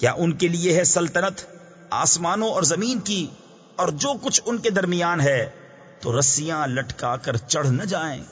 کیا ان کے لیے ہے سلطنت آسمانوں اور زمین کی اور جو کچھ ان کے درمیان ہے تو رسیاں لٹکا کر چڑھ نہ جائیں؟